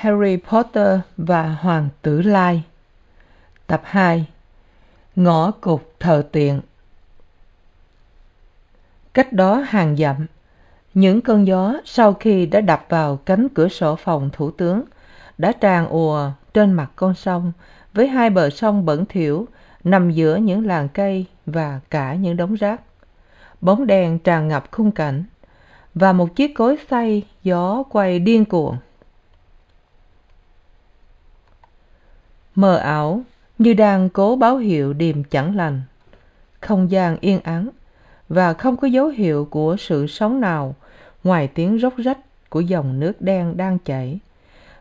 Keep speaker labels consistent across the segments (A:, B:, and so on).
A: harry potter và hoàng tử lai. Tập 2, ngõ cụt thờ tiện. Cách đó hàng dặm những cơn gió sau khi đã đập vào cánh cửa sổ phòng thủ tướng đã tràn ùa trên mặt con sông với hai bờ sông bẩn thỉu nằm giữa những làng cây và cả những đống rác. Bóng đèn tràn ngập khung cảnh và một chiếc cối xay gió quay điên cuồng. Mờ ảo, như đang cố báo hiệu điềm chẳng lành. Không gian yên ắng và không có dấu hiệu của sự sống nào ngoài tiếng róc rách của dòng nước đen đang chảy.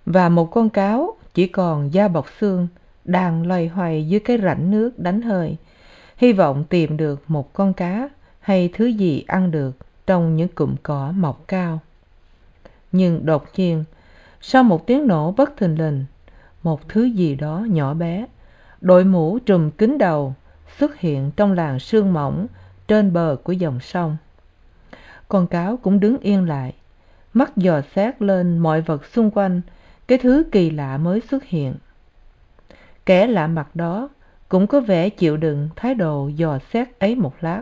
A: Và một con cáo chỉ còn da bọc xương đang loay hoay dưới cái rãnh nước đánh hơi. Hy vọng tìm được một con cá hay thứ gì ăn được trong những cụm cỏ mọc cao. Nhưng đột nhiên, sau một tiếng nổ bất thình lình một thứ gì đó nhỏ bé. Đội mũ trùm kín đầu, xuất hiện trong làn sương mỏng trên bờ của dòng sông. Con cáo cũng đứng yên lại, mắt dò xét lên mọi vật xung quanh, cái thứ kỳ lạ mới xuất hiện. Kẻ lạ mặt đó cũng có vẻ chịu đựng thái độ dò xét ấy một lát.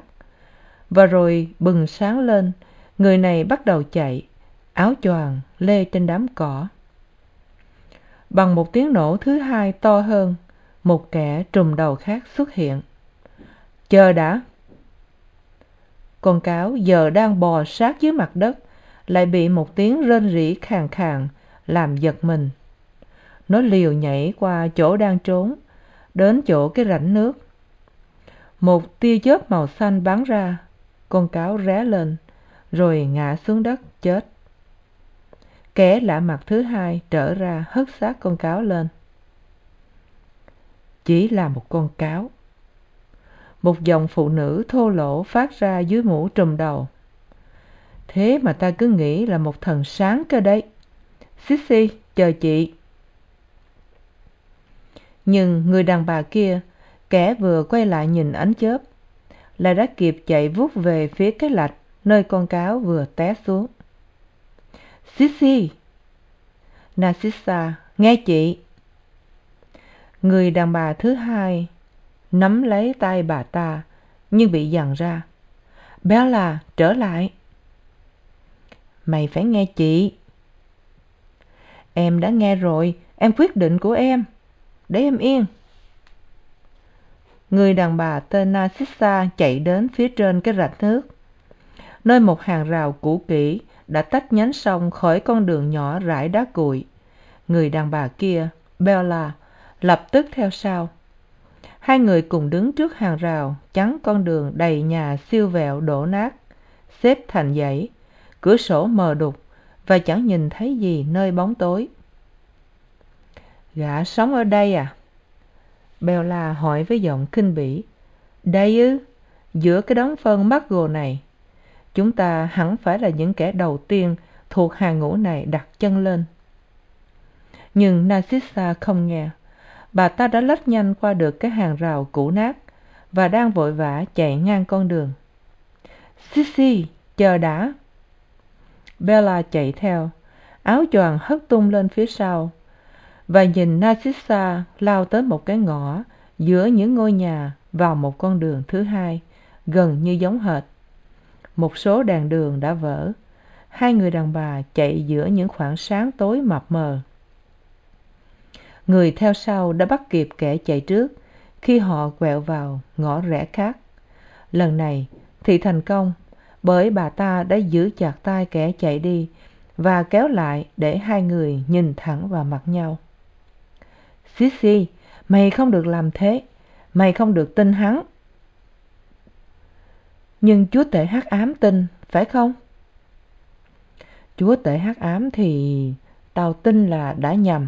A: Và rồi bừng sáng lên, người này bắt đầu chạy, áo choàng lê trên đám cỏ bằng một tiếng nổ thứ hai to hơn, một kẻ trùm đầu khác xuất hiện. Chờ đã. Con cáo giờ đang bò sát dưới mặt đất, lại bị một tiếng rên rỉ khàn khàn làm giật mình. Nó liều nhảy qua chỗ đang trốn, đến chỗ cái rãnh nước. Một tia chớp màu xanh bắn ra, con cáo ré lên, rồi ngã xuống đất, chết kẻ lạ mặt thứ hai trở ra hất xác con cáo lên. Chỉ là một con cáo. Một giọng phụ nữ thô lỗ phát ra dưới mũ trùm đầu. Thế mà ta cứ nghĩ là một thần sáng cơ đấy. Xixi chờ chị. Nhưng người đàn bà kia, kẻ vừa quay lại nhìn ánh chớp, lại đã kịp chạy vút về phía cái lạch nơi con cáo vừa té xuống. Sissy, narcissa nghe chị. Người đàn bà thứ hai nắm lấy tay bà ta nhưng bị dằn ra. Bella trở lại. Mày phải nghe chị. Em đã nghe rồi em quyết định của em. Để em yên. Người đàn bà tên narcissa chạy đến phía trên cái rạch nước nơi một hàng rào cũ kỹ đã tách nhánh sông khỏi con đường nhỏ rải đá cuội người đàn bà kia, bella, lập tức theo sau. Hai người cùng đứng trước hàng rào, chắn con đường đầy nhà siêu vẹo đổ nát, xếp thành dãy, cửa sổ mờ đục và chẳng nhìn thấy gì nơi bóng tối. Gã sống ở đây à? Bella hỏi với giọng khinh bỉ. Đây ư, giữa cái đống phân mắc gồ này chúng ta hẳn phải là những kẻ đầu tiên thuộc hàng ngũ này đặt chân lên. Nhưng narcissa không nghe. Bà ta đã lách nhanh qua được cái hàng rào cũ nát và đang vội vã chạy ngang con đường. Sissy, chờ đã. Bella chạy theo áo choàng hất tung lên phía sau và nhìn narcissa lao tới một cái ngõ giữa những ngôi nhà vào một con đường thứ hai gần như giống hệt một số đèn đường đã vỡ. Hai người đàn bà chạy giữa những khoảng sáng tối mập mờ. Người theo sau đã bắt kịp kẻ chạy trước. Khi họ quẹo vào, ngõ rẽ khác. Lần này, thì thành công, bởi bà ta đã giữ chặt tay kẻ chạy đi và kéo lại để hai người nhìn thẳng vào mặt nhau. Xixi mày không được làm thế. Mày không được tin hắn nhưng chúa tể hắc ám tin, phải không? Chúa tể hắc ám thì tao tin là đã nhầm.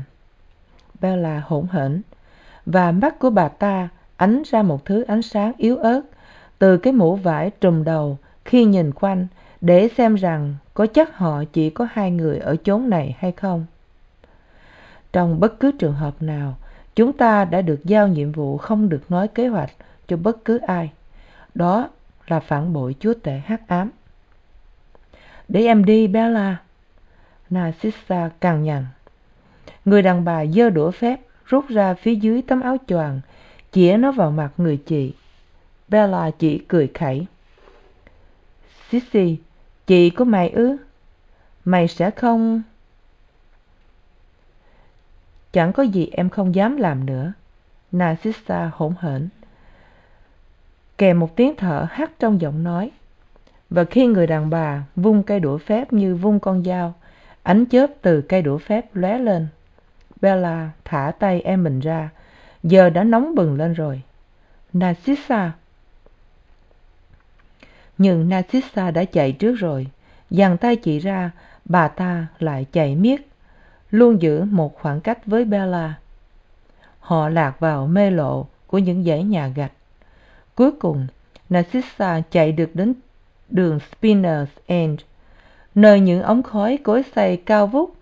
A: Bella hỗn hển. Và mắt của bà ta ánh ra một thứ ánh sáng yếu ớt từ cái mũ vải trùm đầu khi nhìn quanh để xem rằng có chắc họ chỉ có hai người ở chốn này hay không. Trong bất cứ trường hợp nào, chúng ta đã được giao nhiệm vụ không được nói kế hoạch cho bất cứ ai. Đó là phản bội chúa tể hắc ám. Để em đi bella narcissa cằn nhằn. Người đàn bà giơ đũa phép, rút ra phía dưới tấm áo choàng, chĩa nó vào mặt người chị. Bella chỉ cười khẩy. Sissy chị của mày ư? Mày sẽ không? Chẳng có gì em không dám làm nữa. Narcissa hỗn hển kèm một tiếng thở hắt trong giọng nói. Và khi người đàn bà vung cây đũa phép như vung con dao, ánh chớp từ cây đũa phép lóe lên. Bella thả tay em mình ra, giờ đã nóng bừng lên rồi. Narcissa! Nhưng narcissa đã chạy trước rồi giằng tay chị ra, bà ta lại chạy miết, luôn giữ một khoảng cách với bella. Họ lạc vào mê lộ của những dãy nhà gạch cuối cùng, narcissa chạy được đến đường spinners end, nơi những ống khói cối xay cao vút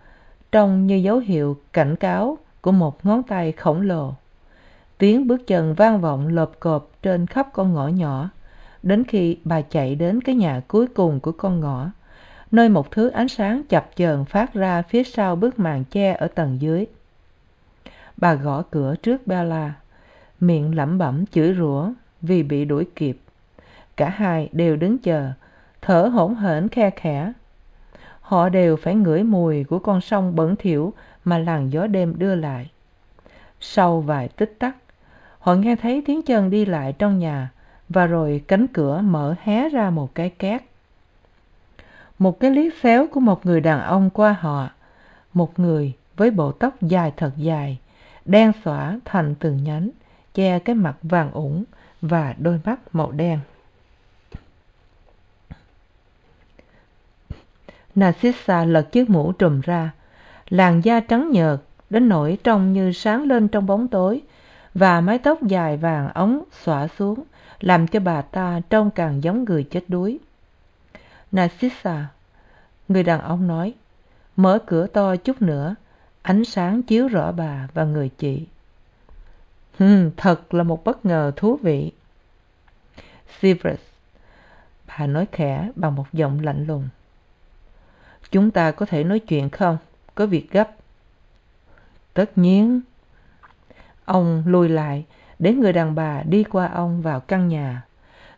A: trông như dấu hiệu cảnh cáo của một ngón tay khổng lồ. Tiếng bước chân vang vọng lộp cộp trên khắp con ngõ nhỏ, đến khi bà chạy đến cái nhà cuối cùng của con ngõ, nơi một thứ ánh sáng chập chờn phát ra phía sau bức màn che ở tầng dưới. Bà gõ cửa trước bella, miệng lẩm bẩm chửi rủa vì bị đuổi kịp. Cả hai đều đứng chờ, thở hổn hển khe khẽ. Họ đều phải ngửi mùi của con sông bẩn thỉu mà làn gió đêm đưa lại. Sau vài tích tắc, họ nghe thấy tiếng chân đi lại trong nhà và rồi cánh cửa mở hé ra một cái két. Một cái liếc xéo của một người đàn ông qua họ, một người với bộ tóc dài thật dài, đen xõa thành từng nhánh, che cái mặt vàng ủng và đôi mắt màu đen. Narcissa lật chiếc mũ trùm ra. Làn da trắng nhợt đến nỗi trông như sáng lên trong bóng tối và mái tóc dài vàng óng xõa xuống, làm cho bà ta trông càng giống người chết đuối. Narcissa, người đàn ông nói, mở cửa to chút nữa, ánh sáng chiếu rõ bà và người chị hừm thật là một bất ngờ thú vị. Severus, bà nói khẽ bằng một giọng lạnh lùng. Chúng ta có thể nói chuyện không? Có việc gấp. Tất nhiên. Ông lùi lại, để người đàn bà đi qua ông vào căn nhà.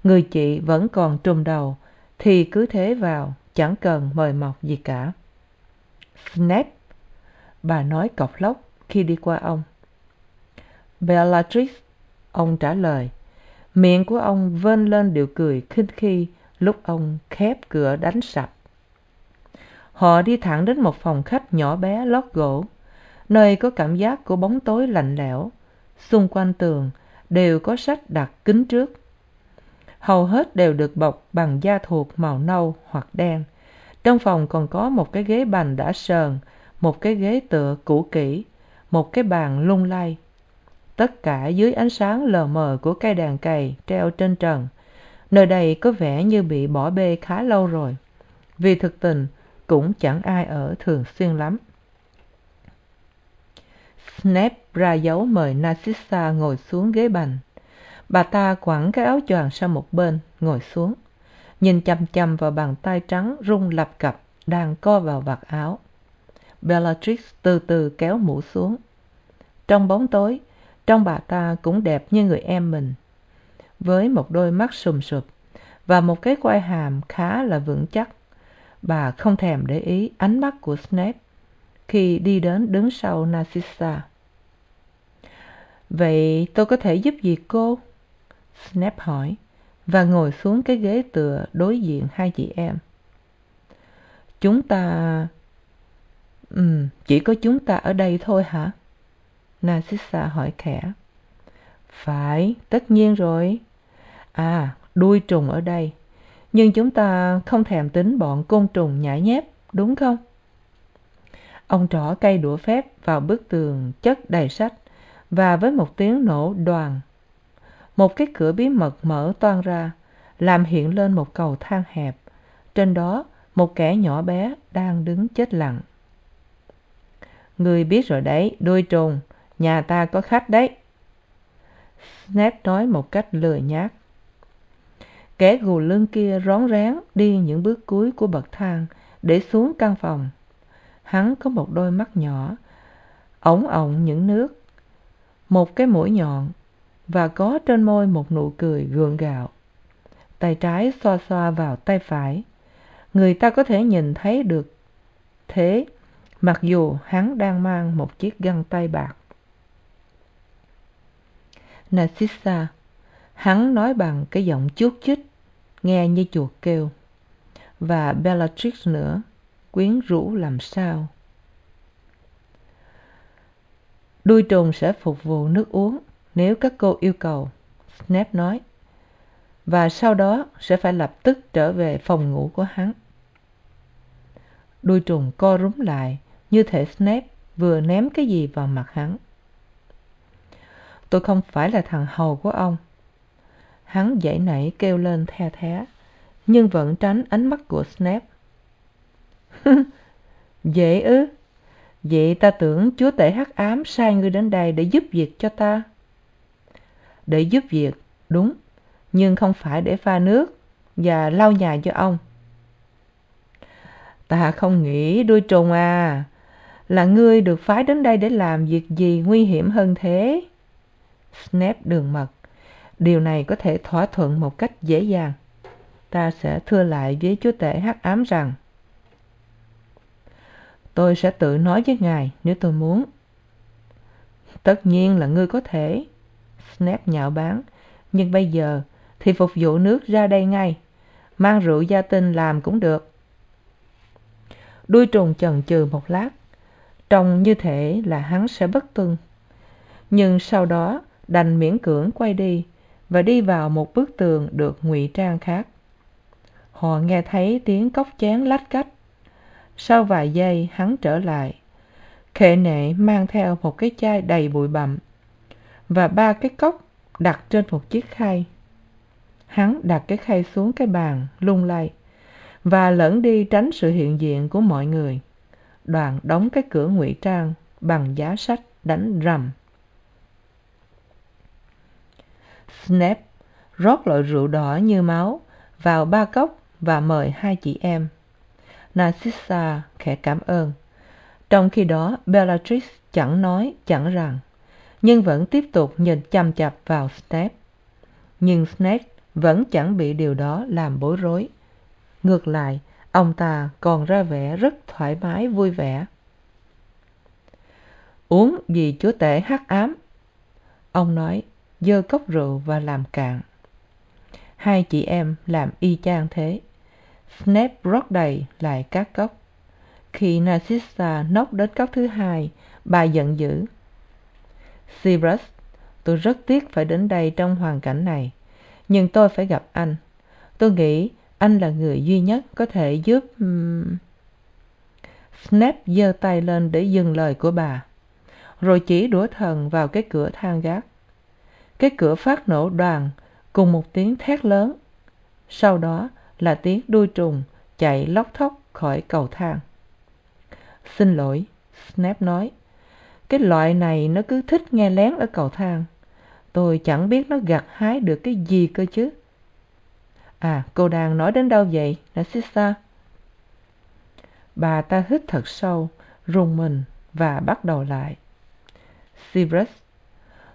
A: Người chị vẫn còn trùm đầu, thì cứ thế vào, chẳng cần mời mọc gì cả. Snape bà nói cọc lốc khi đi qua ông bellatrix. Ông trả lời. Miệng của ông vênh lên điệu cười khinh khi lúc ông khép cửa đánh sập. Họ đi thẳng đến một phòng khách nhỏ bé lót gỗ. Nơi có cảm giác của bóng tối lạnh lẽo. Xung quanh tường đều có sách đặt kín trước. Hầu hết đều được bọc bằng da thuộc màu nâu hoặc đen. Trong phòng còn có một cái ghế bành đã sờn, một cái ghế tựa cũ kỹ, một cái bàn lung lay tất cả dưới ánh sáng lờ mờ của cây đàn cầy treo trên trần. Nơi đây có vẻ như bị bỏ bê khá lâu rồi. Vì thực tình, cũng chẳng ai ở thường xuyên lắm. Snap ra dấu mời narcissa ngồi xuống ghế bành. Bà ta quẳng cái áo choàng sang một bên, ngồi xuống. Nhìn chằm chằm vào bàn tay trắng rung lập cập đang co vào vạt áo. Bellatrix từ từ kéo mũ xuống. Trong bóng tối trông bà ta cũng đẹp như người em mình. Với một đôi mắt sùm sụp và một cái quai hàm khá là vững chắc, bà không thèm để ý ánh mắt của snape khi đi đến đứng sau narcissa. Vậy tôi có thể giúp gì cô? Snape hỏi và ngồi xuống cái ghế tựa đối diện hai chị em. Chúng ta ừ chỉ có chúng ta ở đây thôi hả? Narcissa hỏi khẽ. Phải tất nhiên rồi. À đuôi trùng ở đây. Nhưng chúng ta không thèm tính bọn côn trùng nhãi nhép đúng không? Ông trỏ cây đũa phép vào bức tường chất đầy sách và với một tiếng nổ đoàn, một cái cửa bí mật mở toang ra làm hiện lên một cầu thang hẹp. Trên đó một kẻ nhỏ bé đang đứng chết lặng. Người biết rồi đấy đuôi trùng nhà ta có khách đấy. Snape nói một cách lười nhác. Kẻ gù lưng kia rón rén đi những bước cuối của bậc thang để xuống căn phòng. Hắn có một đôi mắt nhỏ ổng ổng những nước, một cái mũi nhọn và có trên môi một nụ cười gượng gạo. Tay trái xoa xoa vào tay phải. Người ta có thể nhìn thấy được thế, mặc dù hắn đang mang một chiếc găng tay bạc narcissa. Hắn nói bằng cái giọng chuốt chích, nghe như chuột kêu. Và bellatrix nữa, quyến rũ làm sao? Đuôi trùng sẽ phục vụ nước uống nếu các cô yêu cầu, snape nói. Và sau đó sẽ phải lập tức trở về phòng ngủ của hắn. Đuôi trùng co rúm lại, như thể snape vừa ném cái gì vào mặt hắn tôi không phải là thằng hầu của ông. Hắn giãy nảy kêu lên the thé, nhưng vẫn tránh ánh mắt của snap dễ ư? Vậy ta tưởng chúa tể hắc ám sai ngươi đến đây để giúp việc cho ta. Để giúp việc, đúng, nhưng không phải để pha nước và lau nhà cho ông. Ta không nghĩ đuôi trùng à là ngươi được phái đến đây để làm việc gì nguy hiểm hơn thế snape đường mật. Điều này có thể thỏa thuận một cách dễ dàng. Ta sẽ thưa lại với chúa tể hắc ám rằng, tôi sẽ tự nói với ngài nếu tôi muốn. Tất nhiên là ngươi có thể. Snape nhạo báng. Nhưng bây giờ thì phục vụ nước ra đây ngay. Mang rượu gia tinh làm cũng được. Đuôi trùng chần chừ một lát. Trông như thể là hắn sẽ bất tuân. Nhưng sau đó đành miễn cưỡng quay đi và đi vào một bức tường được ngụy trang khác. Họ nghe thấy tiếng cốc chén lách cách. Sau vài giây, hắn trở lại. Khệ nệ mang theo một cái chai đầy bụi bặm và ba cái cốc đặt trên một chiếc khay. Hắn đặt cái khay xuống cái bàn, lung lay và lẫn đi tránh sự hiện diện của mọi người. Đoàn đóng cái cửa ngụy trang bằng giá sách đánh rầm. Snape rót loại rượu đỏ như máu vào ba cốc và mời hai chị em. Narcissa khẽ cảm ơn. Trong khi đó, bellatrix chẳng nói, chẳng rằng, nhưng vẫn tiếp tục nhìn chằm chặp vào snape nhưng snape vẫn chẳng bị điều đó làm bối rối. Ngược lại, ông ta còn ra vẻ rất thoải mái, vui vẻ. Uống vì chúa tể hắc ám, ông nói dơ cốc rượu và làm cạn. Hai chị em làm y chang thế. Snape rót đầy lại các cốc. Khi narcissa nốc đến cốc thứ hai, bà giận dữ. Severus tôi rất tiếc phải đến đây trong hoàn cảnh này, nhưng tôi phải gặp anh. Tôi nghĩ anh là người duy nhất có thể giúp snape giơ tay lên để dừng lời của bà. Rồi chỉ đũa thần vào cái cửa thang gác cái cửa phát nổ đoàn, cùng một tiếng thét lớn. Sau đó là tiếng đuôi trùng chạy lóc thóc khỏi cầu thang. Xin lỗi, snap nói. Cái loại này nó cứ thích nghe lén ở cầu thang. Tôi chẳng biết nó gặt hái được cái gì cơ chứ. À cô đang nói đến đâu vậy, narcissa? Bà ta hít thật sâu, rùng mình và bắt đầu lại. Severus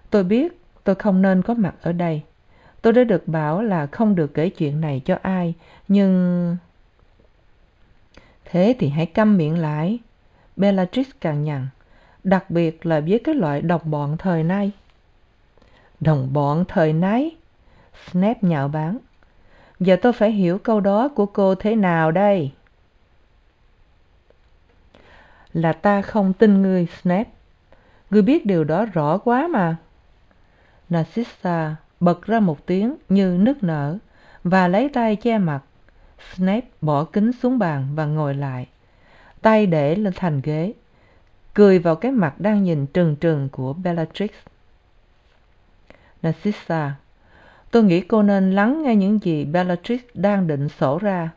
A: tôi biết tôi không nên có mặt ở đây. Tôi đã được bảo là không được kể chuyện này cho ai, nhưng thế thì hãy câm miệng lại. Bellatrix càng nhằn, đặc biệt là với cái loại đồng bọn thời nay. Đồng bọn thời nay? Snap nhạo báng. Giờ tôi phải hiểu câu đó của cô thế nào đây? Là ta không tin ngươi Snap ngươi biết điều đó rõ quá mà narcissa bật ra một tiếng như nức nở và lấy tay che mặt. Snape bỏ kính xuống bàn và ngồi lại, tay để lên thành ghế, cười vào cái mặt đang nhìn trừng trừng của bellatrix. Narcissa, tôi nghĩ cô nên lắng nghe những gì bellatrix đang định sổ ra.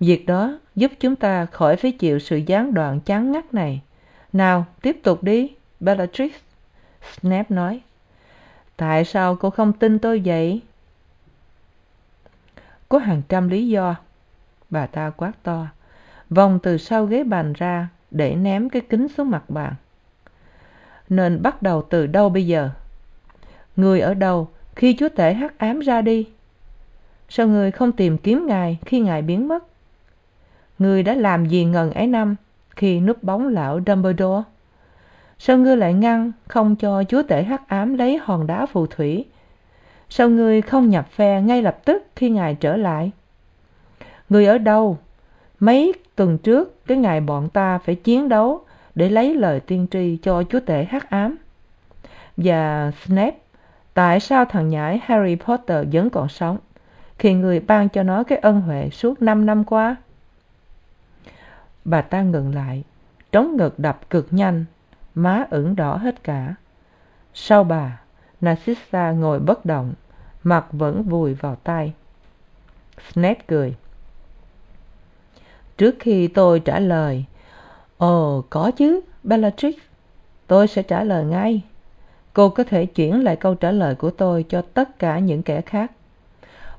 A: Việc đó giúp chúng ta khỏi phải chịu sự gián đoạn chán ngắt này. Nào, tiếp tục đi, bellatrix, snape nói tại sao cô không tin tôi vậy? Có hàng trăm lý do. Bà ta quát to. Vòng từ sau ghế bàn ra để ném cái kính xuống mặt bàn. Nên bắt đầu từ đâu bây giờ? Người ở đâu khi chúa tể hắc ám ra đi? Sao người không tìm kiếm ngài khi ngài biến mất? Người đã làm gì ngần ấy năm khi núp bóng lão dumbledore? Sao ngươi lại ngăn không cho chúa tể hắc ám lấy hòn đá phù thủy? Sao ngươi không nhập phe ngay lập tức khi ngài trở lại? Người ở đâu? Mấy tuần trước, cái ngày bọn ta phải chiến đấu để lấy lời tiên tri cho chúa tể hắc ám. Và snape, tại sao thằng nhãi harry potter vẫn còn sống khi người ban cho nó cái ân huệ suốt năm năm qua? Bà ta ngừng lại, trống ngực đập cực nhanh má ửng đỏ hết cả. Sau bà, narcissa ngồi bất động, mặt vẫn vùi vào tay. Snape cười. Trước khi tôi trả lời, ồ, có chứ, bellatrix, tôi sẽ trả lời ngay. Cô có thể chuyển lại câu trả lời của tôi cho tất cả những kẻ khác.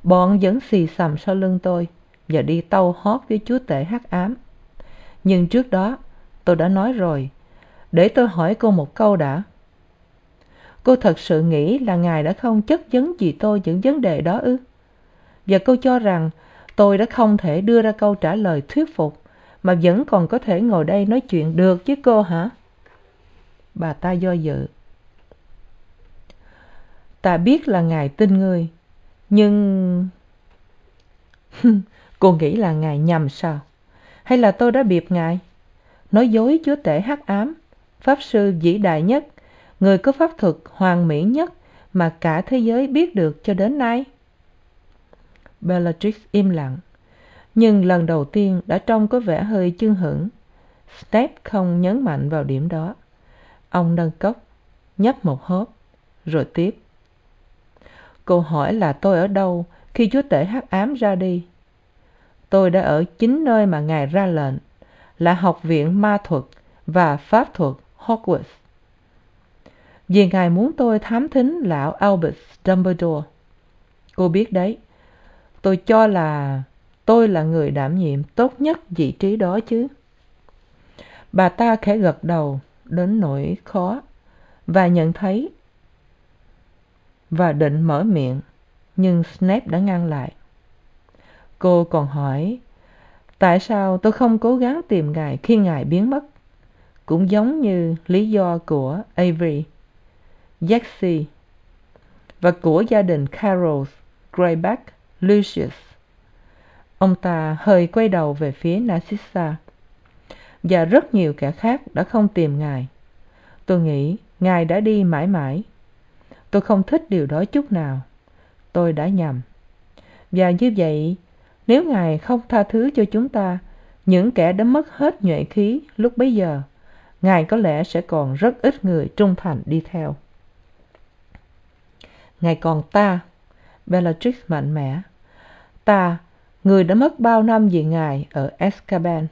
A: Bọn vẫn xì xầm sau lưng tôi và đi tâu hót với chúa tể hắc ám. Nhưng trước đó, tôi đã nói rồi để tôi hỏi cô một câu đã. Cô thật sự nghĩ là ngài đã không chất vấn gì tôi những vấn đề đó ư? Và cô cho rằng tôi đã không thể đưa ra câu trả lời thuyết phục, mà vẫn còn có thể ngồi đây nói chuyện được với cô hả? Bà ta do dự. Ta biết là ngài tin ngươi, nhưng cô nghĩ là ngài nhầm sao? Hay là tôi đã biệp ngài? Nói dối chúa tể hắc ám pháp sư vĩ đại nhất, người có pháp thuật hoàn mỹ nhất mà cả thế giới biết được cho đến nay. Bellatrix im lặng, nhưng lần đầu tiên đã trông có vẻ hơi chưng hửng. Snape không nhấn mạnh vào điểm đó. Ông nâng cốc, nhấp một hớp, rồi tiếp. Cô hỏi là tôi ở đâu khi chúa tể hắc ám ra đi? Tôi đã ở chính nơi mà ngài ra lệnh, là học viện ma thuật và pháp thuật hogwarts. Vì ngài muốn tôi thám thính lão albus dumbledore. Cô biết đấy, tôi cho là tôi là người đảm nhiệm tốt nhất vị trí đó chứ. Bà ta khẽ gật đầu, đến nỗi khó, và nhận thấy và định mở miệng, nhưng snape đã ngăn lại. Cô còn hỏi, tại sao tôi không cố gắng tìm ngài khi ngài biến mất? Cũng giống như lý do của avery jaxi và của gia đình carroll greyback lucius. Ông ta hơi quay đầu về phía narcissa, và rất nhiều kẻ khác đã không tìm ngài. Tôi nghĩ ngài đã đi mãi mãi. Tôi không thích điều đó chút nào. Tôi đã nhầm. Và như vậy, nếu ngài không tha thứ cho chúng ta, những kẻ đã mất hết nhuệ khí lúc bấy giờ ngài có lẽ sẽ còn rất ít người trung thành đi theo. Ngài còn ta, bellatrix mạnh mẽ. Ta, người đã mất bao năm vì ngài ở azkaban?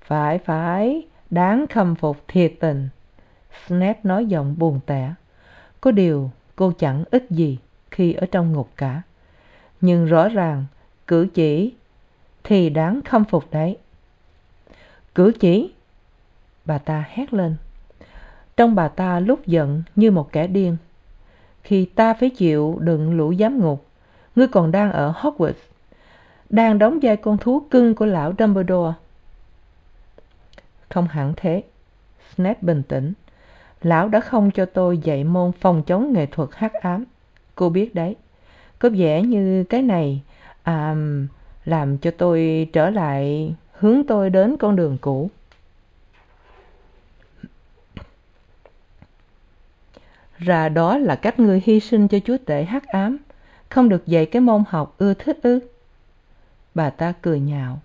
A: Phải phải, đáng khâm phục thiệt tình. Snap nói giọng buồn tẻ. Có điều, cô chẳng ít gì khi ở trong ngục cả. Nhưng rõ ràng, cử chỉ thì đáng khâm phục đấy. Cử chỉ bà ta hét lên. Trong bà ta lúc giận như một kẻ điên. Khi ta phải chịu đựng lũ giám ngục, ngươi còn đang ở hogwarts, đang đóng vai con thú cưng của lão dumbledore. Không hẳn thế, snape bình tĩnh. Lão đã không cho tôi dạy môn phòng chống nghệ thuật hắc ám. Cô biết đấy. Có vẻ như cái này à làm cho tôi trở lại hướng tôi đến con đường cũ. Ra đó là cách ngươi hy sinh cho chúa tể hắc ám, không được dạy cái môn học ưa thích ư? Bà ta cười nhạo.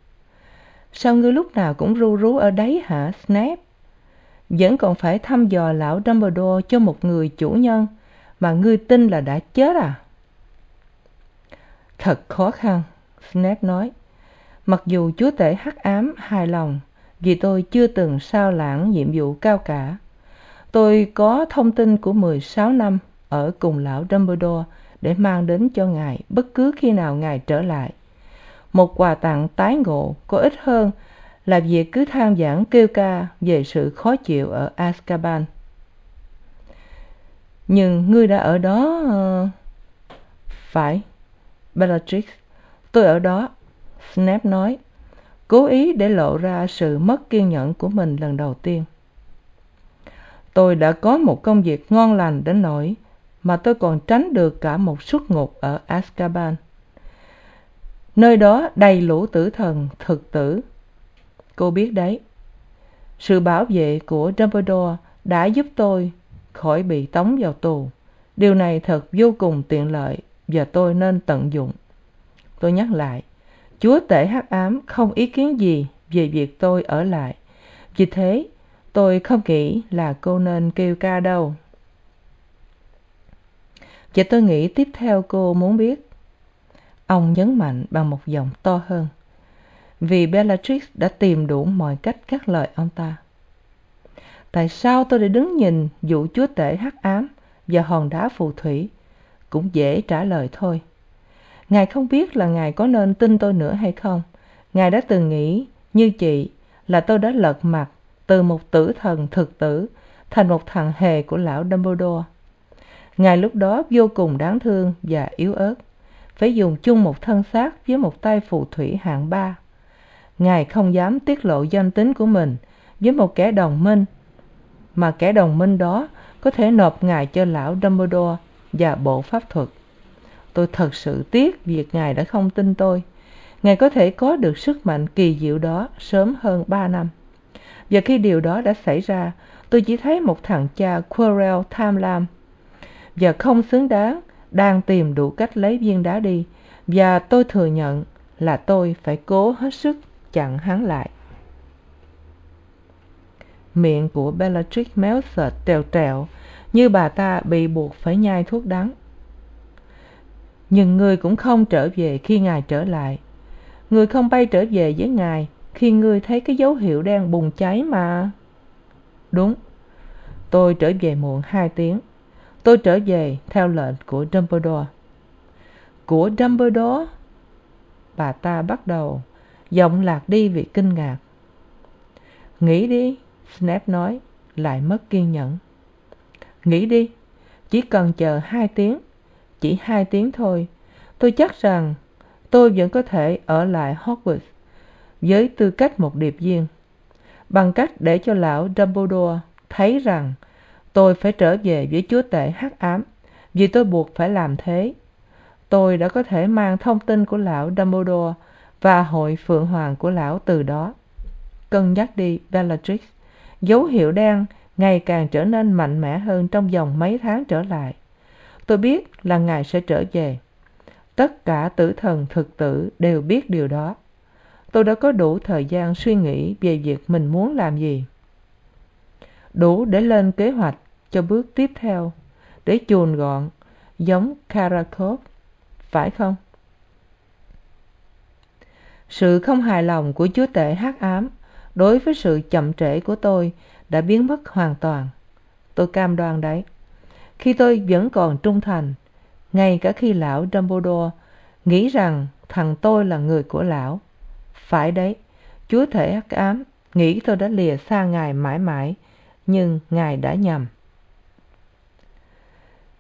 A: Sao ngươi lúc nào cũng ru rú ở đấy hả Snap? vẫn còn phải thăm dò lão dumbledore cho một người chủ nhân mà ngươi tin là đã chết à? Thật khó khăn Snap nói. Mặc dù chúa tể hắc ám hài lòng vì tôi chưa từng sao lãng nhiệm vụ cao cả tôi có thông tin của mười sáu năm ở cùng lão dumbledore để mang đến cho ngài bất cứ khi nào ngài trở lại. Một quà tặng tái ngộ có ích hơn là việc cứ than vãn kêu ca về sự khó chịu ở azkaban. Nhưng ngươi đã ở đó ờ, phải? Bellatrix, tôi ở đó, snape nói, cố ý để lộ ra sự mất kiên nhẫn của mình lần đầu tiên tôi đã có một công việc ngon lành đến nỗi mà tôi còn tránh được cả một suất ngục ở azkaban. Nơi đó đầy lũ tử thần, thực tử. Cô biết đấy, sự bảo vệ của dumbledore đã giúp tôi khỏi bị tống vào tù. Điều này thật vô cùng tiện lợi và tôi nên tận dụng. Tôi nhắc lại, chúa tể hắc ám không ý kiến gì về việc tôi ở lại. Vì thế tôi không nghĩ là cô nên kêu ca đâu. Và tôi nghĩ tiếp theo cô muốn biết. Ông nhấn mạnh bằng một giọng to hơn. Vì bellatrix đã tìm đủ mọi cách cắt lời ông ta. Tại sao tôi lại đứng nhìn vụ chúa tể hắc ám và hòn đá phù thủy? Cũng dễ trả lời thôi. Ngài không biết là ngài có nên tin tôi nữa hay không. Ngài đã từng nghĩ như chị là tôi đã lật mặt từ một tử thần thực tử, thành một thằng hề của lão dumbledore. Ngài lúc đó vô cùng đáng thương và yếu ớt, phải dùng chung một thân xác với một tay phù thủy hạng ba. Ngài không dám tiết lộ danh tính của mình với một kẻ đồng minh, mà kẻ đồng minh đó có thể nộp ngài cho lão dumbledore và bộ pháp thuật. Tôi thật sự tiếc việc ngài đã không tin tôi. Ngài có thể có được sức mạnh kỳ diệu đó sớm hơn ba năm và khi điều đó đã xảy ra, tôi chỉ thấy một thằng cha Querel tham lam. Và không xứng đáng, đang tìm đủ cách lấy viên đá đi. Và tôi thừa nhận là tôi phải cố hết sức chặn hắn lại. Miệng của bellatrix méo sệt trèo trẹo như bà ta bị buộc phải nhai thuốc đắng. Nhưng ngươi cũng không trở về khi ngài trở lại. Ngươi không bay trở về với ngài khi ngươi thấy cái dấu hiệu đang bùng cháy mà. Đúng. Tôi trở về muộn hai tiếng. Tôi trở về theo lệnh của dumbledore. Của dumbledore? Bà ta bắt đầu giọng lạc đi vì kinh ngạc. Nghĩ đi, snape nói, lại mất kiên nhẫn. Nghĩ đi, chỉ cần chờ hai tiếng, chỉ hai tiếng thôi, tôi chắc rằng tôi vẫn có thể ở lại hogwarts với tư cách một điệp viên. Bằng cách để cho lão dumbledore thấy rằng tôi phải trở về với chúa tể hắc ám, vì tôi buộc phải làm thế. Tôi đã có thể mang thông tin của lão dumbledore và hội phượng hoàng của lão từ đó. Cân nhắc đi, bellatrix. Dấu hiệu đen ngày càng trở nên mạnh mẽ hơn trong vòng mấy tháng trở lại. Tôi biết là ngài sẽ trở về. Tất cả tử thần thực tử đều biết điều đó tôi đã có đủ thời gian suy nghĩ về việc mình muốn làm gì. Đủ để lên kế hoạch cho bước tiếp theo, để chuồn gọn giống karakov phải không? Sự không hài lòng của chúa tể hắc ám đối với sự chậm trễ của tôi đã biến mất hoàn toàn. Tôi cam đoan đấy. Khi tôi vẫn còn trung thành, ngay cả khi lão dumbledore nghĩ rằng thằng tôi là người của lão phải đấy. Chúa thể hắc ám nghĩ tôi đã lìa xa ngài mãi mãi, nhưng ngài đã nhầm.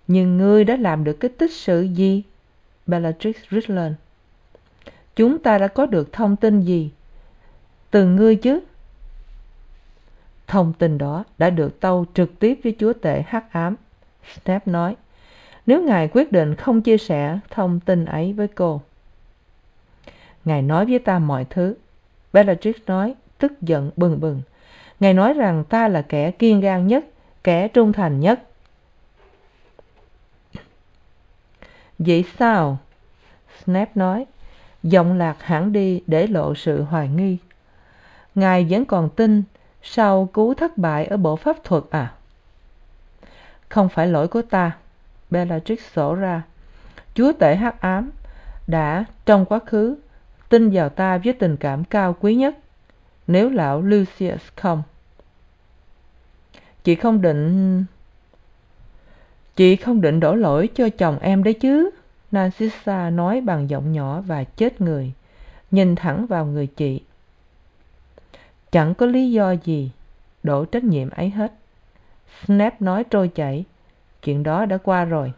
A: Nhưng ngươi đã làm được cái tích sự gì? Bellatrix rít lên chúng ta đã có được thông tin gì từ ngươi chứ? Thông tin đó đã được tâu trực tiếp với chúa tể hắc ám snap nói. Nếu ngài quyết định không chia sẻ thông tin ấy với cô ngài nói với ta mọi thứ. Bellatrix nói, tức giận bừng bừng. Ngài nói rằng ta là kẻ kiên gan nhất, kẻ trung thành nhất. Vậy sao? Snape nói, giọng lạc hẳn đi để lộ sự hoài nghi. Ngài vẫn còn tin sau cú thất bại ở bộ pháp thuật à? Không phải lỗi của ta, bellatrix xổ ra. Chúa tể hắc ám đã trong quá khứ tin vào ta với tình cảm cao quý nhất, nếu lão lucius không? Chị không định, chị không định đổ lỗi cho chồng em đấy chứ, narcissa nói bằng giọng nhỏ và chết người, nhìn thẳng vào người chị. Chẳng có lý do gì đổ trách nhiệm ấy hết. Snap nói trôi chảy, chuyện đó đã qua rồi.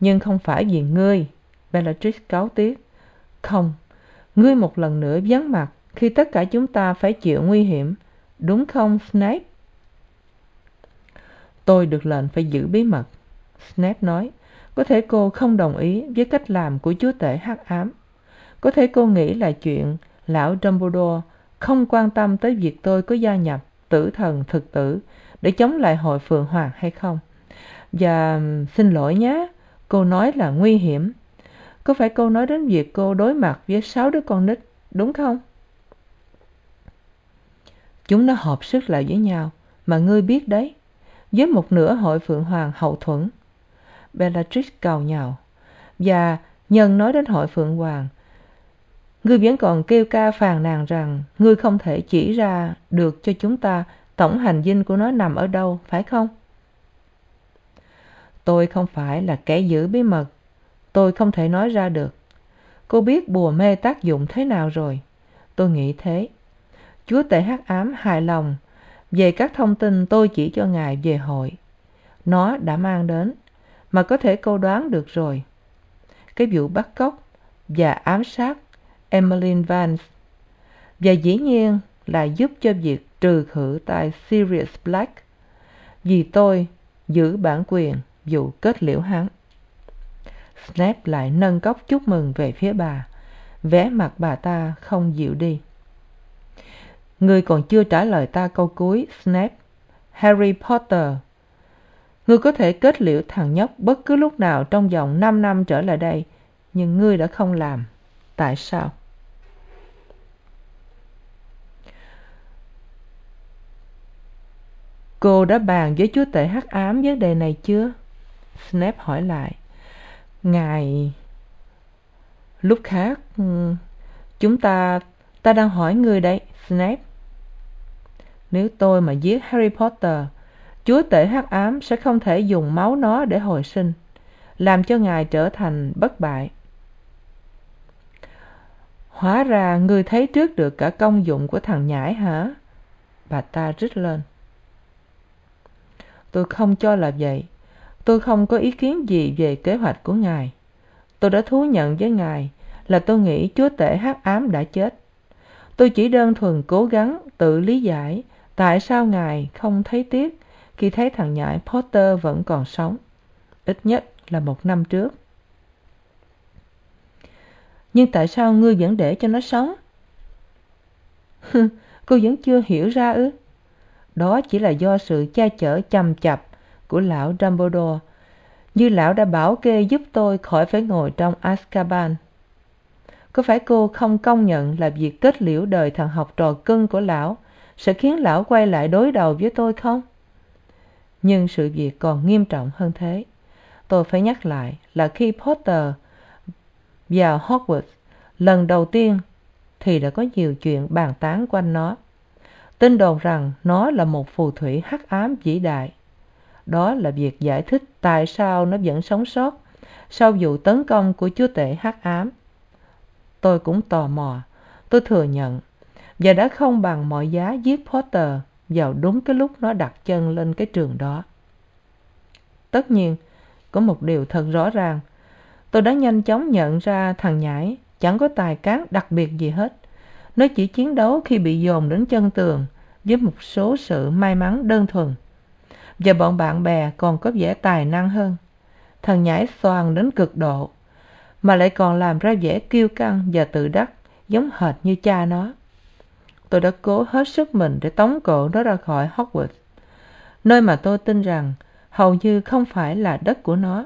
A: Nhưng không phải vì ngươi, bellatrix cáu tiếc không, ngươi một lần nữa vắng mặt khi tất cả chúng ta phải chịu nguy hiểm, đúng không, snape? Tôi được lệnh phải giữ bí mật, snape nói. Có thể cô không đồng ý với cách làm của chúa tể hắc ám. Có thể cô nghĩ là chuyện lão dumbledore không quan tâm tới việc tôi có gia nhập tử thần thực tử để chống lại hội phượng hoàng hay không. Và xin lỗi nhé, cô nói là nguy hiểm có phải cô nói đến việc cô đối mặt với sáu đứa con nít, đúng không? Chúng nó hợp sức lại với nhau, mà ngươi biết đấy. Với một nửa hội phượng hoàng hậu thuẫn, bellatrix cào nhào và nhân nói đến hội phượng hoàng, ngươi vẫn còn kêu ca phàn nàn rằng ngươi không thể chỉ ra được cho chúng ta tổng hành dinh của nó nằm ở đâu, phải không? Tôi không phải là kẻ giữ bí mật tôi không thể nói ra được. Cô biết bùa mê tác dụng thế nào rồi. Tôi nghĩ thế. Chúa tể hắc ám hài lòng về các thông tin tôi chỉ cho ngài về hội. Nó đã mang đến, mà có thể cô đoán được rồi. Cái vụ bắt cóc và ám sát emmeline vance và dĩ nhiên là giúp cho việc trừ khử tại sirius black, vì tôi giữ bản quyền vụ kết liễu hắn snape lại nâng cốc chúc mừng về phía bà. Vẻ mặt bà ta không dịu đi. Ngươi còn chưa trả lời ta câu cuối snape harry potter. Ngươi có thể kết liễu thằng nhóc bất cứ lúc nào trong vòng năm năm trở lại đây, nhưng ngươi đã không làm. Tại sao? Cô đã bàn với chúa tể hắc ám vấn đề này chưa? Snape hỏi lại ngài. Lúc khác, chúng ta ta đang hỏi ngươi đấy, snape. Nếu tôi mà giết harry potter, chúa tể hắc ám sẽ không thể dùng máu nó để hồi sinh, làm cho ngài trở thành bất bại. Hóa ra ngươi thấy trước được cả công dụng của thằng nhãi hả? Bà ta rít lên. Tôi không cho là vậy tôi không có ý kiến gì về kế hoạch của ngài. Tôi đã thú nhận với ngài là tôi nghĩ chúa tể hắc ám đã chết. Tôi chỉ đơn thuần cố gắng tự lý giải tại sao ngài không thấy tiếc khi thấy thằng nhãi potter vẫn còn sống. Ít nhất là một năm trước. Nhưng tại sao ngươi vẫn để cho nó sống? Cô vẫn chưa hiểu ra ư? Đó chỉ là do sự che chở chằm chặp của lão dumbledore. Như lão đã bảo kê giúp tôi khỏi phải ngồi trong azkaban. Có phải cô không công nhận là việc kết liễu đời thằng học trò cưng của lão sẽ khiến lão quay lại đối đầu với tôi không? Nhưng sự việc còn nghiêm trọng hơn thế. Tôi phải nhắc lại là khi potter vào hogwarts lần đầu tiên thì đã có nhiều chuyện bàn tán quanh nó. Tin đồn rằng nó là một phù thủy hắc ám vĩ đại đó là việc giải thích tại sao nó vẫn sống sót sau vụ tấn công của chúa tể hắc ám. Tôi cũng tò mò. Tôi thừa nhận và đã không bằng mọi giá giết potter vào đúng cái lúc nó đặt chân lên cái trường đó. Tất nhiên, có một điều thật rõ ràng. Tôi đã nhanh chóng nhận ra thằng nhãi chẳng có tài cán đặc biệt gì hết. Nó chỉ chiến đấu khi bị dồn đến chân tường với một số sự may mắn đơn thuần và bọn bạn bè còn có vẻ tài năng hơn. Thằng nhãi xoàng đến cực độ, mà lại còn làm ra vẻ kiêu căng và tự đắc, giống hệt như cha nó. Tôi đã cố hết sức mình để tống cổ nó ra khỏi hogwarts, nơi mà tôi tin rằng hầu như không phải là đất của nó.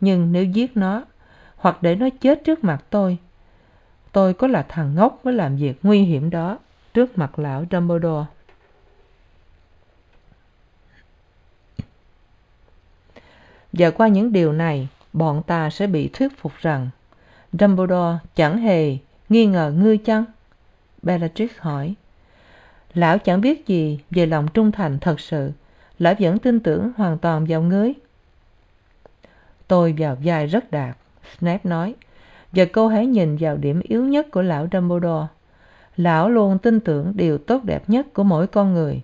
A: Nhưng nếu giết nó, hoặc để nó chết trước mặt tôi tôi có là thằng ngốc mới làm việc nguy hiểm đó, trước mặt lão dumbledore. Và qua những điều này, bọn ta sẽ bị thuyết phục rằng dumbledore chẳng hề nghi ngờ ngươi chăng? Bellatrix hỏi. Lão chẳng biết gì về lòng trung thành thật sự. Lão vẫn tin tưởng hoàn toàn vào ngươi. Tôi vào vai rất đạt snape nói. Và cô hãy nhìn vào điểm yếu nhất của lão dumbledore. Lão luôn tin tưởng điều tốt đẹp nhất của mỗi con người.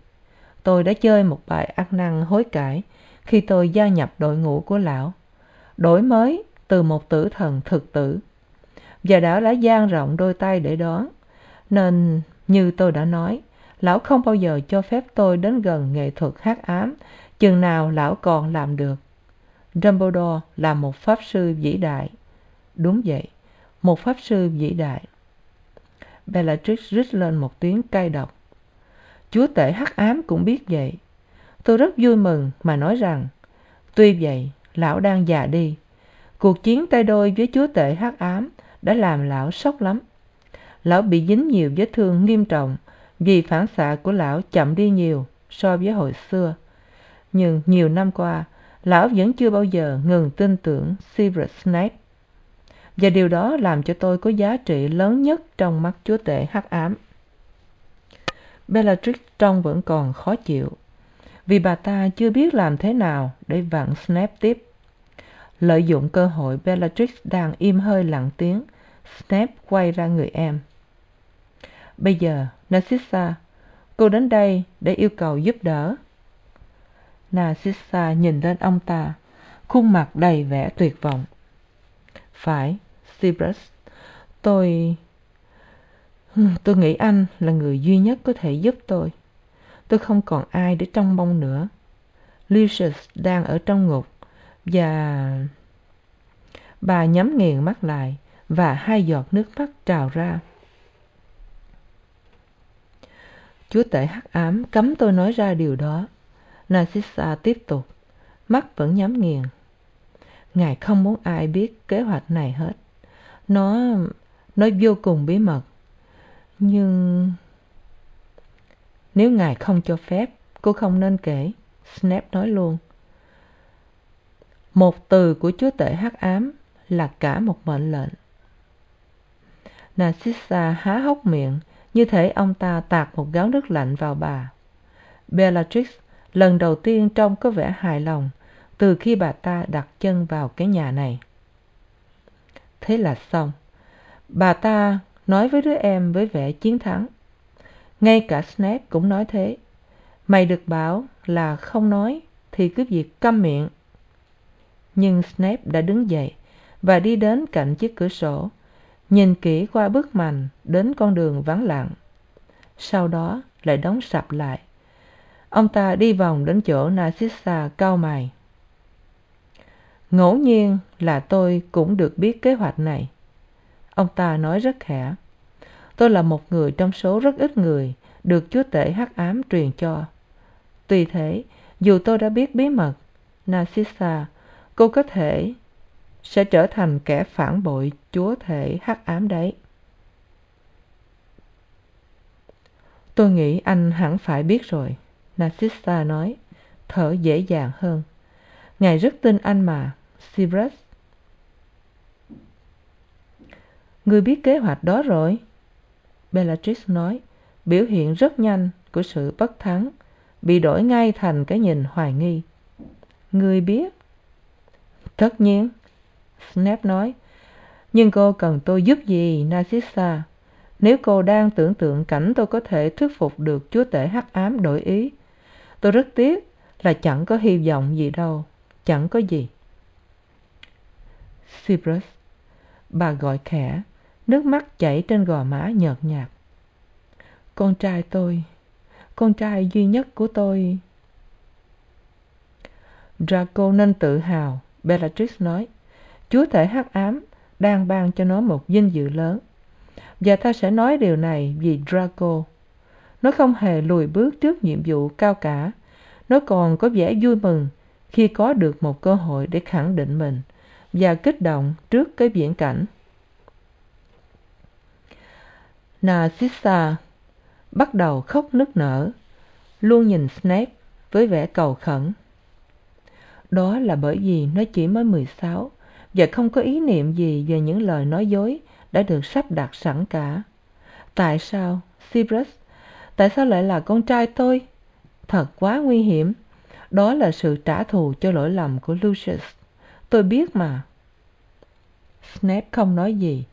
A: Tôi đã chơi một bài ăn năn hối cải khi tôi gia nhập đội ngũ của lão. Đổi mới từ một tử thần thực tử. Và đã đã dang rộng đôi tay để đón. Nên, như tôi đã nói, lão không bao giờ cho phép tôi đến gần nghệ thuật hát ám, chừng nào lão còn làm được. Dumbledore là một pháp sư vĩ đại. Đúng vậy, một pháp sư vĩ đại. Bellatrix rít lên một tiếng cay độc. Chúa tể hắc ám cũng biết vậy tôi rất vui mừng mà nói rằng, tuy vậy, lão đang già đi. Cuộc chiến tay đôi với chúa tể hắc ám đã làm lão sốc lắm. Lão bị dính nhiều vết thương nghiêm trọng vì phản xạ của lão chậm đi nhiều so với hồi xưa. Nhưng nhiều năm qua, lão vẫn chưa bao giờ ngừng tin tưởng s snape. Và điều đó làm cho tôi có giá trị lớn nhất trong mắt chúa tể hắc ám. Bellatrix trông vẫn còn khó chịu vì bà ta chưa biết làm thế nào để vặn snape tiếp. Lợi dụng cơ hội bellatrix đang im hơi lặng tiếng snape quay ra người em. Bây giờ, narcissa, cô đến đây để yêu cầu giúp đỡ. Narcissa nhìn lên ông ta, khuôn mặt đầy vẻ tuyệt vọng. Phải severus tôi tôi nghĩ anh là người duy nhất có thể giúp tôi tôi không còn ai để trông mong nữa. Lucius đang ở trong ngục và bà nhắm nghiền mắt lại và hai giọt nước mắt trào ra. Chúa tể hắc ám cấm tôi nói ra điều đó. Narcissa tiếp tục, mắt vẫn nhắm nghiền. Ngài không muốn ai biết kế hoạch này hết. Nó nó vô cùng bí mật. Nhưng nếu ngài không cho phép, cô không nên kể. Snap nói luôn. Một từ của chúa tể hắc ám là cả một mệnh lệnh. Narcissa há hốc miệng, như thể ông ta tạt một gáo nước lạnh vào bà. Bellatrix, lần đầu tiên trông có vẻ hài lòng từ khi bà ta đặt chân vào cái nhà này. Thế là xong. Bà ta nói với đứa em với vẻ chiến thắng ngay cả snape cũng nói thế. Mày được bảo là không nói thì cứ việc câm miệng. Nhưng snape đã đứng dậy và đi đến cạnh chiếc cửa sổ, nhìn kỹ qua bức mành đến con đường vắng lặng. Sau đó lại đóng sập lại. Ông ta đi vòng đến chỗ narcissa cau mày. Ngẫu nhiên là tôi cũng được biết kế hoạch này. Ông ta nói rất khẽ tôi là một người trong số rất ít người được chúa tể hắc ám truyền cho. Tuy thế, dù tôi đã biết bí mật, narcissa, cô có thể sẽ trở thành kẻ phản bội chúa thể hắc ám đấy. Tôi nghĩ anh hẳn phải biết rồi, narcissa nói, thở dễ dàng hơn. Ngài rất tin anh mà severus ngươi biết kế hoạch đó rồi? Bellatrix nói, biểu hiện rất nhanh của sự bất thắng, bị đổi ngay thành cái nhìn hoài nghi. Ngươi biết. Tất nhiên, snape nói, nhưng cô cần tôi giúp gì, narcissa? Nếu cô đang tưởng tượng cảnh tôi có thể thuyết phục được chúa tể hắc ám đổi ý, tôi rất tiếc là chẳng có hy vọng gì đâu, chẳng có gì. Cyprus, bà gọi khẽ nước mắt chảy trên gò má nhợt nhạt. Con trai tôi, con trai duy nhất của tôi. Draco nên tự hào, bellatrix nói. Chúa thể hắc ám đang ban cho nó một vinh dự lớn. Và ta sẽ nói điều này vì draco. Nó không hề lùi bước trước nhiệm vụ cao cả. Nó còn có vẻ vui mừng khi có được một cơ hội để khẳng định mình và kích động trước cái viễn cảnh narcissa bắt đầu khóc nức nở, luôn nhìn snape với vẻ cầu khẩn. Đó là bởi vì nó chỉ mới mười sáu và không có ý niệm gì về những lời nói dối đã được sắp đặt sẵn cả. Tại sao, severus? Tại sao lại là con trai tôi? Thật quá nguy hiểm. Đó là sự trả thù cho lỗi lầm của lucius. Tôi biết mà. Snape không nói gì.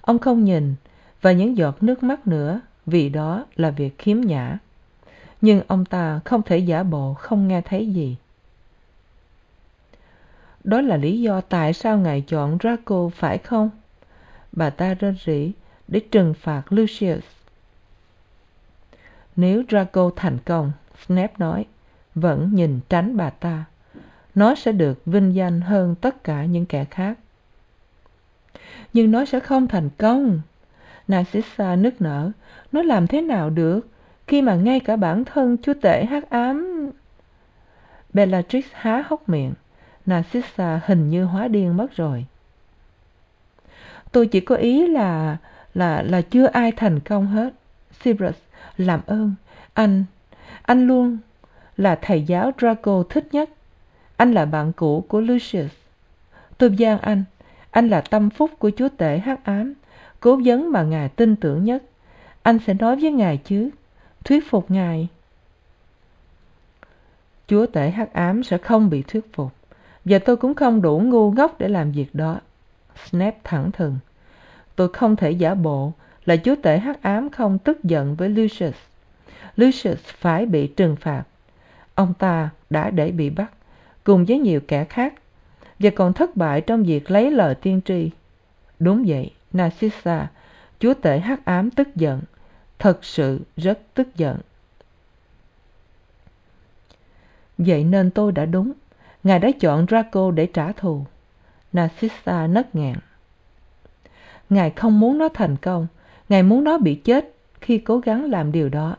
A: Ông không nhìn và những giọt nước mắt nữa, vì đó là việc khiếm nhã. Nhưng ông ta không thể giả bộ không nghe thấy gì. Đó là lý do tại sao ngài chọn draco, phải không? Bà ta rên rỉ để trừng phạt lucius. Nếu draco thành công, snape nói, vẫn nhìn tránh bà ta. Nó sẽ được vinh danh hơn tất cả những kẻ khác. Nhưng nó sẽ không thành công narcissa nức nở. Nó làm thế nào được? Khi mà ngay cả bản thân chúa tể hắc ám. Bellatrix há hốc miệng. Narcissa hình như hóa điên mất rồi. Tôi chỉ có ý là là là chưa ai thành công hết. Sirius, làm ơn. Anh anh luôn là thầy giáo draco thích nhất. Anh là bạn cũ của lucius. Tôi gian anh. Anh là tâm phúc của chúa tể hắc ám cố vấn mà ngài tin tưởng nhất. Anh sẽ nói với ngài chứ, thuyết phục ngài. Chúa tể hắc ám sẽ không bị thuyết phục, và tôi cũng không đủ ngu ngốc để làm việc đó. Snap thẳng thừng. Tôi không thể giả bộ là chúa tể hắc ám không tức giận với lucius. Lucius phải bị trừng phạt. Ông ta đã để bị bắt, cùng với nhiều kẻ khác, và còn thất bại trong việc lấy lời tiên tri. Đúng vậy narcissa, chúa tể hắc ám tức giận, thật sự rất tức giận. Vậy nên tôi đã đúng, ngài đã chọn draco để trả thù. Narcissa nấc nghẹn ngài không muốn nó thành công, ngài muốn nó bị chết khi cố gắng làm điều đó.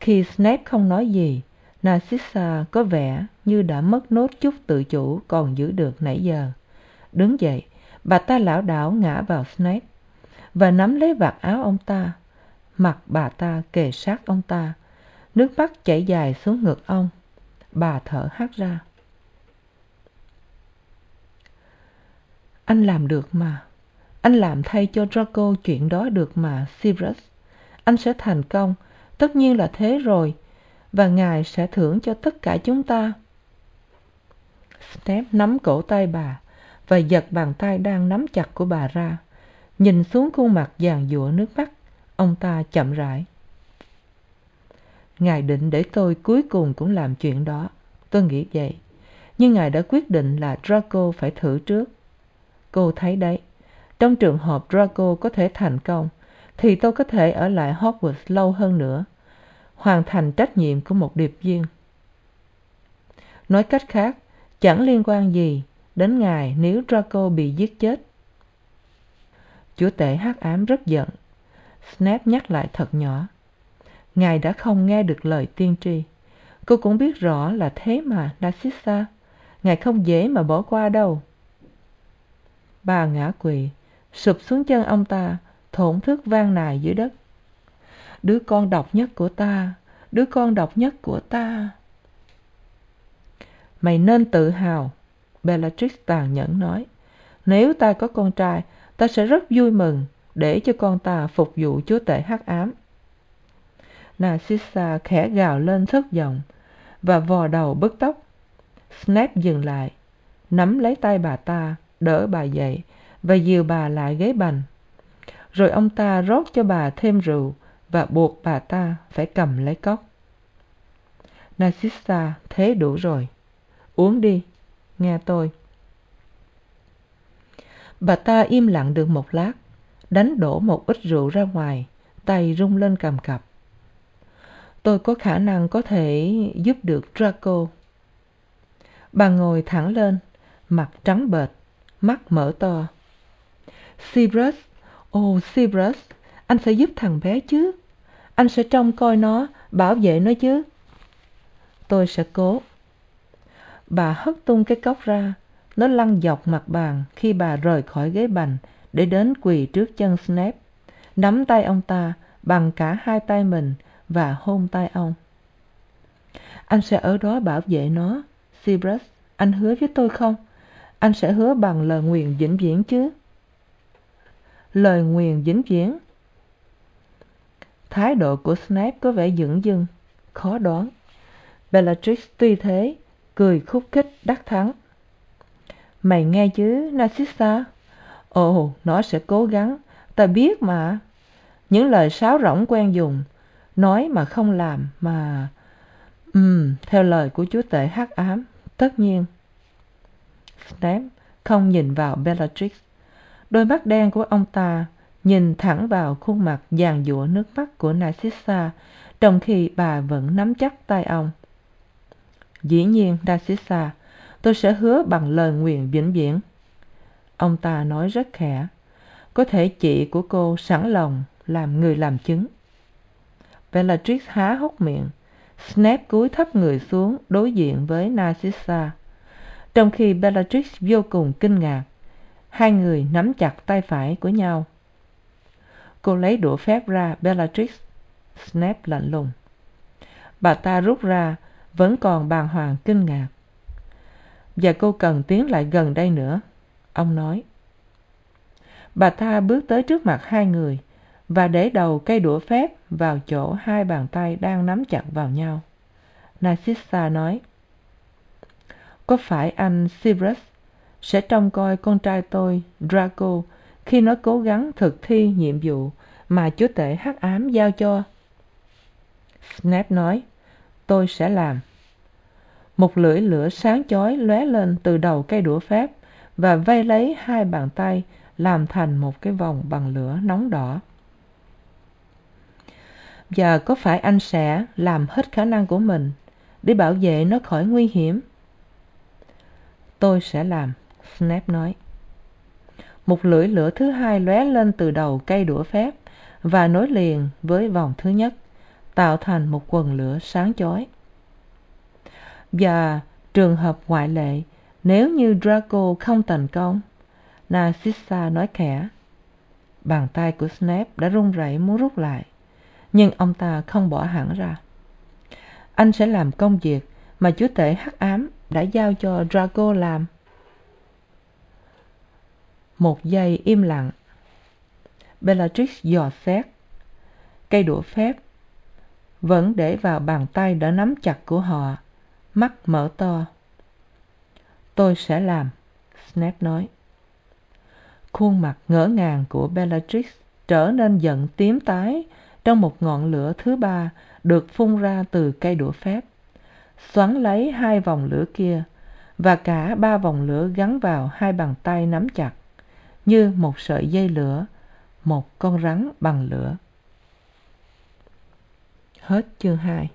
A: Khi snape không nói gì, narcissa có vẻ như đã mất nốt chút tự chủ còn giữ được nãy giờ. Đứng dậy bà ta lảo đảo ngã vào snape và nắm lấy vạt áo ông ta. Mặt bà ta kề sát ông ta. Nước mắt chảy dài xuống ngực ông. Bà thở hắt ra. Anh làm được mà. Anh làm thay cho draco chuyện đó được mà, Sirius. Anh sẽ thành công. Tất nhiên là thế rồi. Và ngài sẽ thưởng cho tất cả chúng ta. Snape nắm cổ tay bà và giật bàn tay đang nắm chặt của bà ra. Nhìn xuống khuôn mặt giàn giụa nước mắt, ông ta chậm rãi. Ngài định để tôi cuối cùng cũng làm chuyện đó. Tôi nghĩ vậy. Nhưng ngài đã quyết định là draco phải thử trước. Cô thấy đấy. Trong trường hợp draco có thể thành công, thì tôi có thể ở lại hogwarts lâu hơn nữa. Hoàn thành trách nhiệm của một điệp viên. Nói cách khác, chẳng liên quan gì đến ngài nếu draco bị giết chết. Chúa tể hắc ám rất giận. Snap nhắc lại thật nhỏ. Ngài đã không nghe được lời tiên tri. Cô cũng biết rõ là thế mà narcissa. Ngài không dễ mà bỏ qua đâu. Bà ngã quỵ sụp xuống chân ông ta, thổn thức vang nài dưới đất. Đứa con độc nhất của ta, đứa con độc nhất của ta. Mày nên tự hào bellatrix tàn nhẫn nói, nếu ta có con trai, ta sẽ rất vui mừng để cho con ta phục vụ chúa tể hắc ám. Narcissa khẽ gào lên thất vọng và vò đầu bứt tóc. Snape dừng lại, nắm lấy tay bà ta, đỡ bà dậy và dìu bà lại ghế bành. Rồi ông ta rót cho bà thêm rượu và buộc bà ta phải cầm lấy cốc. Narcissa thế đủ rồi. Uống đi nghe tôi. Bà ta im lặng được một lát đánh đổ một ít rượu ra ngoài tay rung lên cầm cập. Tôi có khả năng có thể giúp được draco. Bà ngồi thẳng lên mặt trắng bệch mắt mở to. Severus, ồ oh, Severus, anh sẽ giúp thằng bé chứ? Anh sẽ trông coi nó bảo vệ nó chứ? Tôi sẽ cố bà hất tung cái cốc ra. Nó lăn dọc mặt bàn khi bà rời khỏi ghế bành để đến quỳ trước chân Snap, nắm tay ông ta bằng cả hai tay mình và hôn tay ông. Anh sẽ ở đó bảo vệ nó Severus, anh hứa với tôi không? Anh sẽ hứa bằng lời nguyền vĩnh viễn chứ? Lời nguyền vĩnh viễn? Thái độ của Snap có vẻ dửng dưng khó đoán. Bellatrix tuy thế cười khúc khích đắc thắng. Mày nghe chứ, narcissa? Ồ, nó sẽ cố gắng. Ta biết mà. Những lời sáo rỗng quen dùng. Nói mà không làm mà. Ừm, theo lời của chúa tể hắc ám, tất nhiên. Snape không nhìn vào bellatrix. Đôi mắt đen của ông ta nhìn thẳng vào khuôn mặt giàn giụa nước mắt của narcissa trong khi bà vẫn nắm chắc tay ông dĩ nhiên, narcissa, tôi sẽ hứa bằng lời nguyền vĩnh viễn. Ông ta nói rất khẽ, có thể chị của cô sẵn lòng làm người làm chứng. Bellatrix há hốc miệng snape cúi thấp người xuống đối diện với narcissa. Trong khi bellatrix vô cùng kinh ngạc, hai người nắm chặt tay phải của nhau. Cô lấy đũa phép ra, bellatrix snape lạnh lùng. Bà ta rút ra vẫn còn bàng hoàng, kinh ngạc. Và cô cần tiến lại gần đây nữa. Ông nói, bà ta bước tới trước mặt hai người và để đầu cây đũa phép vào chỗ hai bàn tay đang nắm chặt vào nhau. Narcissa nói, có phải anh severus sẽ trông coi con trai tôi, draco, khi nó cố gắng thực thi nhiệm vụ mà chúa tể hắc ám giao cho? Snap nói, tôi sẽ làm một lưỡi lửa sáng chói lóe lên từ đầu cây đũa phép và vây lấy hai bàn tay, làm thành một cái vòng bằng lửa nóng đỏ. Và có phải anh sẽ làm hết khả năng của mình để bảo vệ nó khỏi nguy hiểm? Tôi sẽ làm Snap nói. Một lưỡi lửa thứ hai lóe lên từ đầu cây đũa phép và nối liền với vòng thứ nhất, tạo thành một quần lửa sáng chói và trường hợp ngoại lệ, nếu như draco không thành công, narcissa nói khẽ. Bàn tay của snape đã run rẩy muốn rút lại, nhưng ông ta không bỏ hẳn ra. Anh sẽ làm công việc mà chúa tể hắc ám đã giao cho draco làm. Một giây im lặng. Bellatrix dò xét. Cây đũa phép vẫn để vào bàn tay đã nắm chặt của họ mắt mở to. Tôi sẽ làm snape nói. Khuôn mặt ngỡ ngàng của bellatrix trở nên giận tím tái trong một ngọn lửa thứ ba được phun ra từ cây đũa phép. Xoắn lấy hai vòng lửa kia và cả ba vòng lửa gắn vào hai bàn tay nắm chặt, như một sợi dây lửa, một con rắn bằng lửa. Hết chương hai.